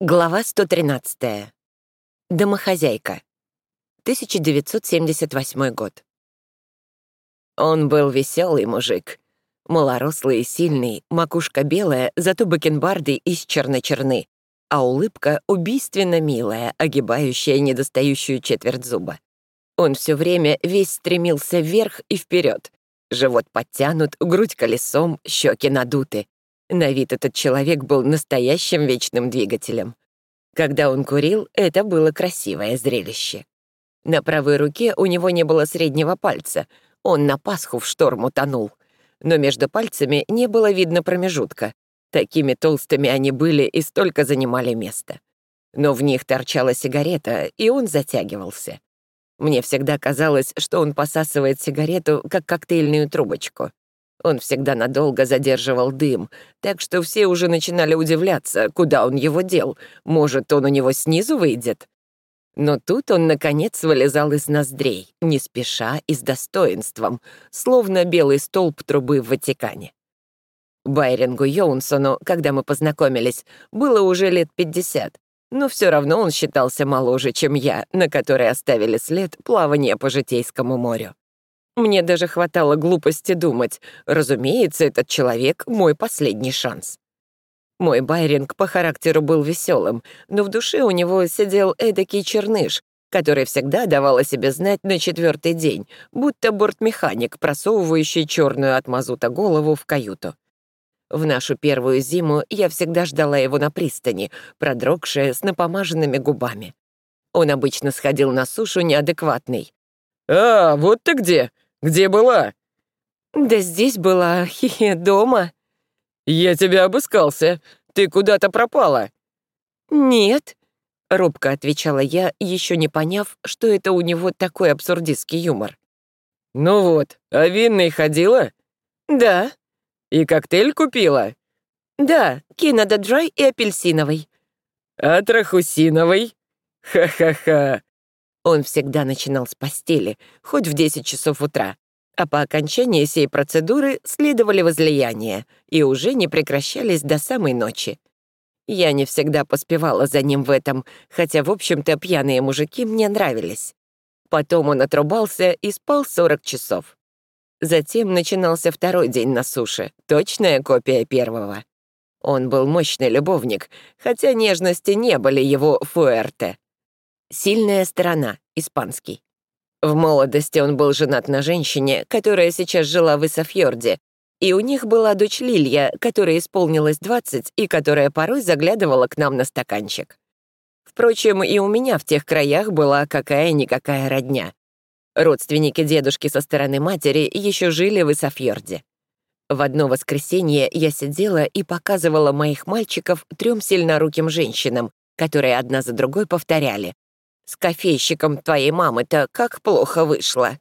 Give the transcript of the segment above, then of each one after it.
Глава 113. Домохозяйка. 1978 год. Он был веселый мужик. Малорослый и сильный, макушка белая, зато бакенбарды из черно-черны, а улыбка убийственно милая, огибающая недостающую четверть зуба. Он все время весь стремился вверх и вперед. Живот подтянут, грудь колесом, щеки надуты. На вид этот человек был настоящим вечным двигателем. Когда он курил, это было красивое зрелище. На правой руке у него не было среднего пальца, он на Пасху в шторм утонул. Но между пальцами не было видно промежутка. Такими толстыми они были и столько занимали место. Но в них торчала сигарета, и он затягивался. Мне всегда казалось, что он посасывает сигарету, как коктейльную трубочку. Он всегда надолго задерживал дым, так что все уже начинали удивляться, куда он его дел. Может, он у него снизу выйдет? Но тут он, наконец, вылезал из ноздрей, не спеша и с достоинством, словно белый столб трубы в Ватикане. Байрингу Йоунсону, когда мы познакомились, было уже лет 50, но все равно он считался моложе, чем я, на которой оставили след плавания по Житейскому морю. Мне даже хватало глупости думать. Разумеется, этот человек — мой последний шанс. Мой Байринг по характеру был веселым, но в душе у него сидел эдакий черныш, который всегда давал о себе знать на четвертый день, будто бортмеханик, просовывающий черную от мазута голову в каюту. В нашу первую зиму я всегда ждала его на пристани, продрогшая с напомаженными губами. Он обычно сходил на сушу неадекватный. «А, вот ты где! Где была?» «Да здесь была, хе-хе, дома». «Я тебя обыскался. Ты куда-то пропала». «Нет», — робко отвечала я, еще не поняв, что это у него такой абсурдистский юмор. «Ну вот, а винной ходила?» «Да». «И коктейль купила?» «Да, кинода драй и апельсиновый». «А трахусиновый?» «Ха-ха-ха». Он всегда начинал с постели, хоть в 10 часов утра, а по окончании сей процедуры следовали возлияния и уже не прекращались до самой ночи. Я не всегда поспевала за ним в этом, хотя, в общем-то, пьяные мужики мне нравились. Потом он отрубался и спал 40 часов. Затем начинался второй день на суше, точная копия первого. Он был мощный любовник, хотя нежности не были его фуэрте. Сильная сторона, испанский. В молодости он был женат на женщине, которая сейчас жила в Исафьорде, и у них была дочь Лилья, которой исполнилось 20 и которая порой заглядывала к нам на стаканчик. Впрочем, и у меня в тех краях была какая-никакая родня. Родственники дедушки со стороны матери еще жили в Исафьорде. В одно воскресенье я сидела и показывала моих мальчиков трем сильноруким женщинам, которые одна за другой повторяли с кофейщиком твоей мамы-то как плохо вышло.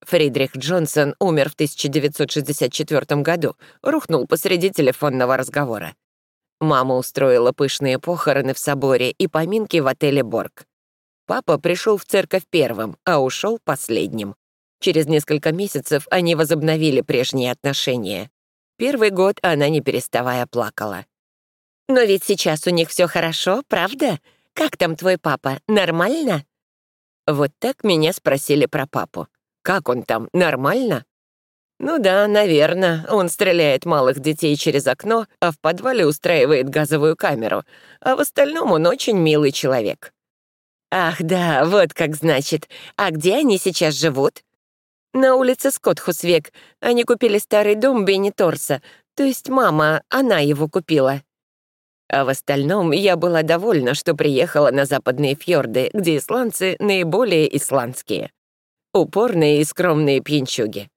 Фридрих Джонсон умер в 1964 году, рухнул посреди телефонного разговора. Мама устроила пышные похороны в соборе и поминки в отеле «Борг». Папа пришел в церковь первым, а ушел последним. Через несколько месяцев они возобновили прежние отношения. Первый год она не переставая плакала. «Но ведь сейчас у них все хорошо, правда?» «Как там твой папа? Нормально?» Вот так меня спросили про папу. «Как он там? Нормально?» «Ну да, наверное. Он стреляет малых детей через окно, а в подвале устраивает газовую камеру. А в остальном он очень милый человек». «Ах да, вот как значит. А где они сейчас живут?» «На улице Скотхусвек. Они купили старый дом Бенни Торса. То есть мама, она его купила». А в остальном я была довольна, что приехала на западные фьорды, где исландцы наиболее исландские. Упорные и скромные пьянчуги.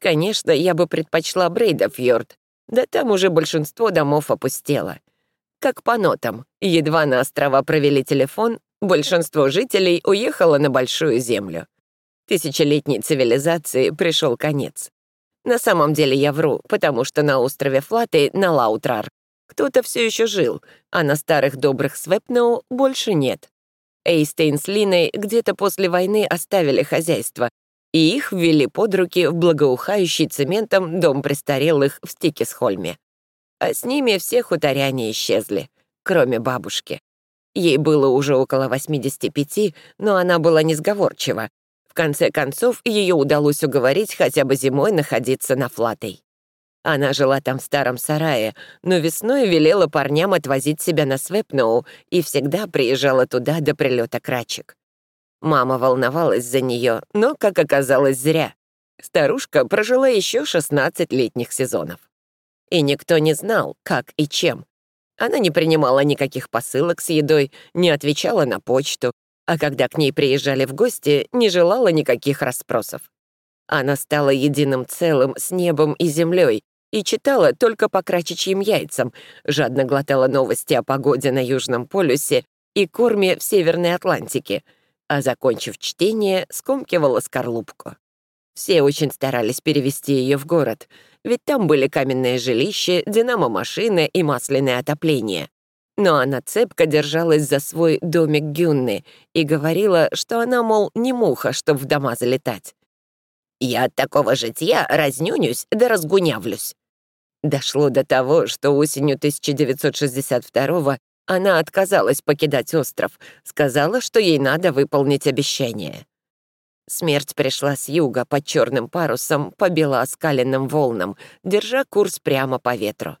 Конечно, я бы предпочла Брейдафьорд, да там уже большинство домов опустело. Как по нотам, едва на острова провели телефон, большинство жителей уехало на Большую Землю. Тысячелетней цивилизации пришел конец. На самом деле я вру, потому что на острове Флаты, на Лаутрар, кто-то все еще жил, а на старых добрых Свепнеу больше нет. Эйстейн с Линой где-то после войны оставили хозяйство, и их ввели под руки в благоухающий цементом дом престарелых в Стикисхольме. А с ними все хуторяне исчезли. кроме бабушки. Ей было уже около 85, но она была несговорчива. В конце концов, ее удалось уговорить хотя бы зимой находиться на Флатой. Она жила там в старом сарае, но весной велела парням отвозить себя на Свепноу и всегда приезжала туда до прилета крачек. Мама волновалась за нее, но, как оказалось, зря. Старушка прожила еще 16 летних сезонов. И никто не знал, как и чем. Она не принимала никаких посылок с едой, не отвечала на почту, а когда к ней приезжали в гости, не желала никаких расспросов. Она стала единым целым с небом и землей и читала только по крачечьим яйцам, жадно глотала новости о погоде на Южном полюсе и корме в Северной Атлантике, а, закончив чтение, скомкивала скорлупку. Все очень старались перевести ее в город, ведь там были каменные жилища, динамо-машины и масляное отопление. Но она цепко держалась за свой домик Гюнны и говорила, что она, мол, не муха, чтоб в дома залетать. «Я от такого житья разнюнюсь да разгунявлюсь». Дошло до того, что осенью 1962 она отказалась покидать остров, сказала, что ей надо выполнить обещание. Смерть пришла с юга под черным парусом по белооскаленным волнам, держа курс прямо по ветру.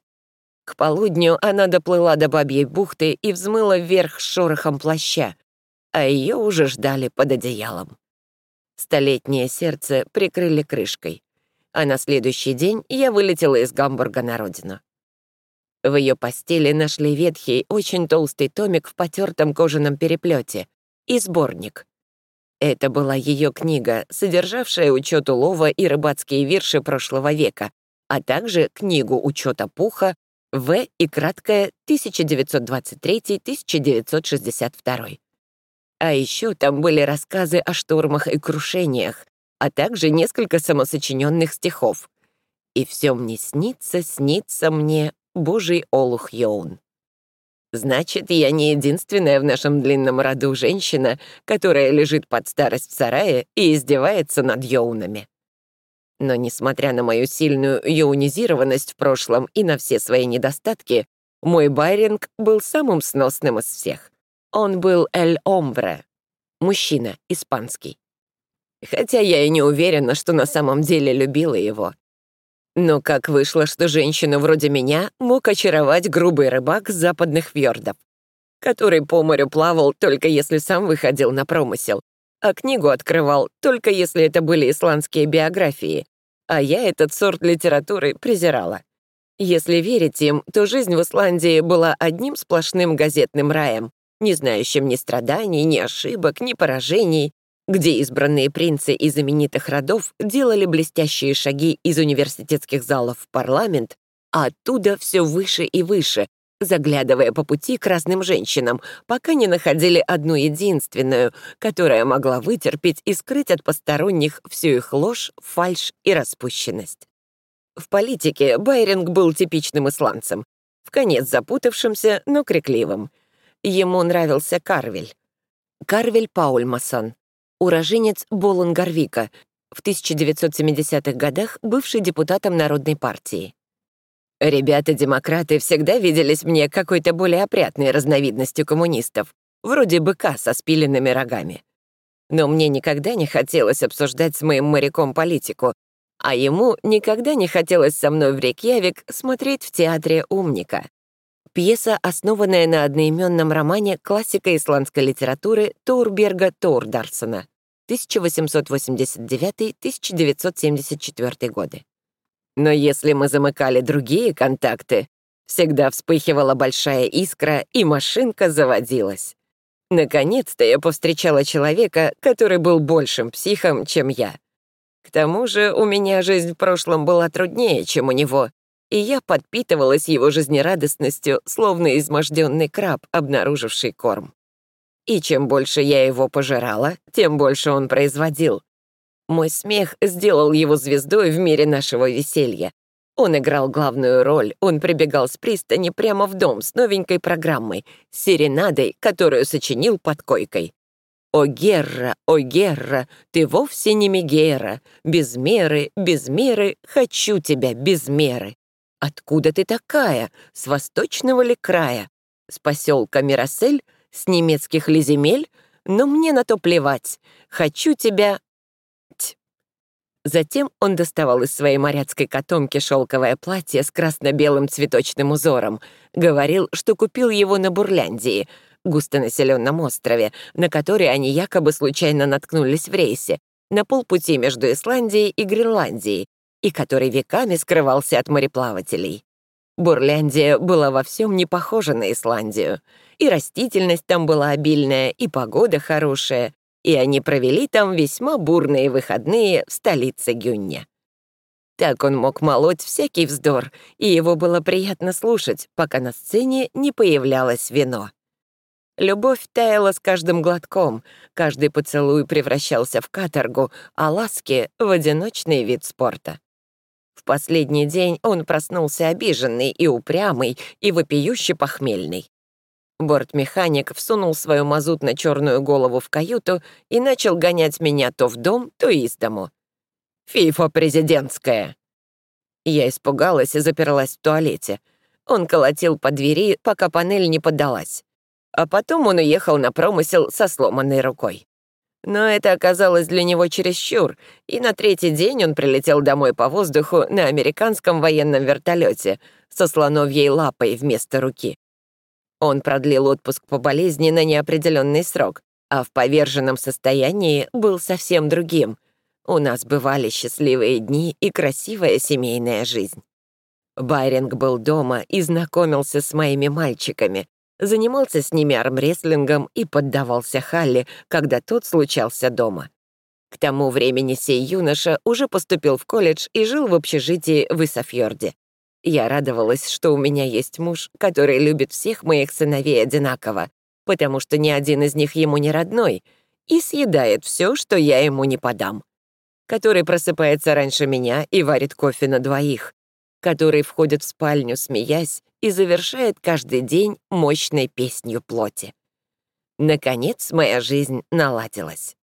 К полудню она доплыла до Бабьей бухты и взмыла вверх шорохом плаща, а ее уже ждали под одеялом. Столетнее сердце прикрыли крышкой, а на следующий день я вылетела из Гамбурга на родину. В ее постели нашли ветхий, очень толстый томик в потертом кожаном переплете и сборник — это была ее книга, содержавшая учет улова и рыбацкие вирши прошлого века, а также книгу учета пуха В и краткая 1923-1962. А еще там были рассказы о штормах и крушениях, а также несколько самосочиненных стихов. «И все мне снится, снится мне Божий Олух Йоун». Значит, я не единственная в нашем длинном роду женщина, которая лежит под старость в сарае и издевается над йоунами. Но несмотря на мою сильную йоунизированность в прошлом и на все свои недостатки, мой Байринг был самым сносным из всех. Он был эль омбре, мужчина, испанский. Хотя я и не уверена, что на самом деле любила его. Но как вышло, что женщину вроде меня мог очаровать грубый рыбак с западных фьордов, который по морю плавал только если сам выходил на промысел, а книгу открывал только если это были исландские биографии, а я этот сорт литературы презирала. Если верить им, то жизнь в Исландии была одним сплошным газетным раем, не знающим ни страданий, ни ошибок, ни поражений, где избранные принцы из знаменитых родов делали блестящие шаги из университетских залов в парламент, а оттуда все выше и выше, заглядывая по пути к разным женщинам, пока не находили одну единственную, которая могла вытерпеть и скрыть от посторонних всю их ложь, фальшь и распущенность. В политике Байринг был типичным исландцем, в конец запутавшимся, но крикливым. Ему нравился Карвель. Карвель Паульмасон, уроженец Болонгарвика, в 1970-х годах бывший депутатом Народной партии. Ребята-демократы всегда виделись мне какой-то более опрятной разновидностью коммунистов, вроде быка со спиленными рогами. Но мне никогда не хотелось обсуждать с моим моряком политику, а ему никогда не хотелось со мной в Рейкьявик смотреть в театре «Умника». Пьеса, основанная на одноименном романе классика исландской литературы Турберга Тордарсона 1889-1974 годы. Но если мы замыкали другие контакты, всегда вспыхивала большая искра, и машинка заводилась. Наконец-то я повстречала человека, который был большим психом, чем я. К тому же у меня жизнь в прошлом была труднее, чем у него, и я подпитывалась его жизнерадостностью, словно изможденный краб, обнаруживший корм. И чем больше я его пожирала, тем больше он производил. Мой смех сделал его звездой в мире нашего веселья. Он играл главную роль, он прибегал с пристани прямо в дом с новенькой программой, серенадой, которую сочинил под койкой. «О, Герра, о, Герра, ты вовсе не Мегера, без меры, без меры, хочу тебя без меры. Откуда ты такая, с восточного ли края? С поселка Мирасель, с немецких ли но мне на то плевать. Хочу тебя... Ть. Затем он доставал из своей моряцкой котомки шелковое платье с красно-белым цветочным узором. Говорил, что купил его на Бурляндии, густонаселенном острове, на который они якобы случайно наткнулись в рейсе, на полпути между Исландией и Гренландией, и который веками скрывался от мореплавателей. Бурляндия была во всем не похожа на Исландию. И растительность там была обильная, и погода хорошая, и они провели там весьма бурные выходные в столице Гюнне. Так он мог молоть всякий вздор, и его было приятно слушать, пока на сцене не появлялось вино. Любовь таяла с каждым глотком, каждый поцелуй превращался в каторгу, а ласки — в одиночный вид спорта. Последний день он проснулся обиженный и упрямый, и вопиюще похмельный. Бортмеханик всунул свою мазутно-черную голову в каюту и начал гонять меня то в дом, то из дому. «Фифа президентская!» Я испугалась и заперлась в туалете. Он колотил по двери, пока панель не поддалась. А потом он уехал на промысел со сломанной рукой. Но это оказалось для него чересчур, и на третий день он прилетел домой по воздуху на американском военном вертолете со слоновьей лапой вместо руки. Он продлил отпуск по болезни на неопределенный срок, а в поверженном состоянии был совсем другим. У нас бывали счастливые дни и красивая семейная жизнь. Байринг был дома и знакомился с моими мальчиками, занимался с ними армрестлингом и поддавался Халли, когда тот случался дома. К тому времени сей юноша уже поступил в колледж и жил в общежитии в Исафьорде. Я радовалась, что у меня есть муж, который любит всех моих сыновей одинаково, потому что ни один из них ему не родной, и съедает все, что я ему не подам. Который просыпается раньше меня и варит кофе на двоих, который входит в спальню, смеясь, и завершает каждый день мощной песнью плоти. Наконец, моя жизнь наладилась.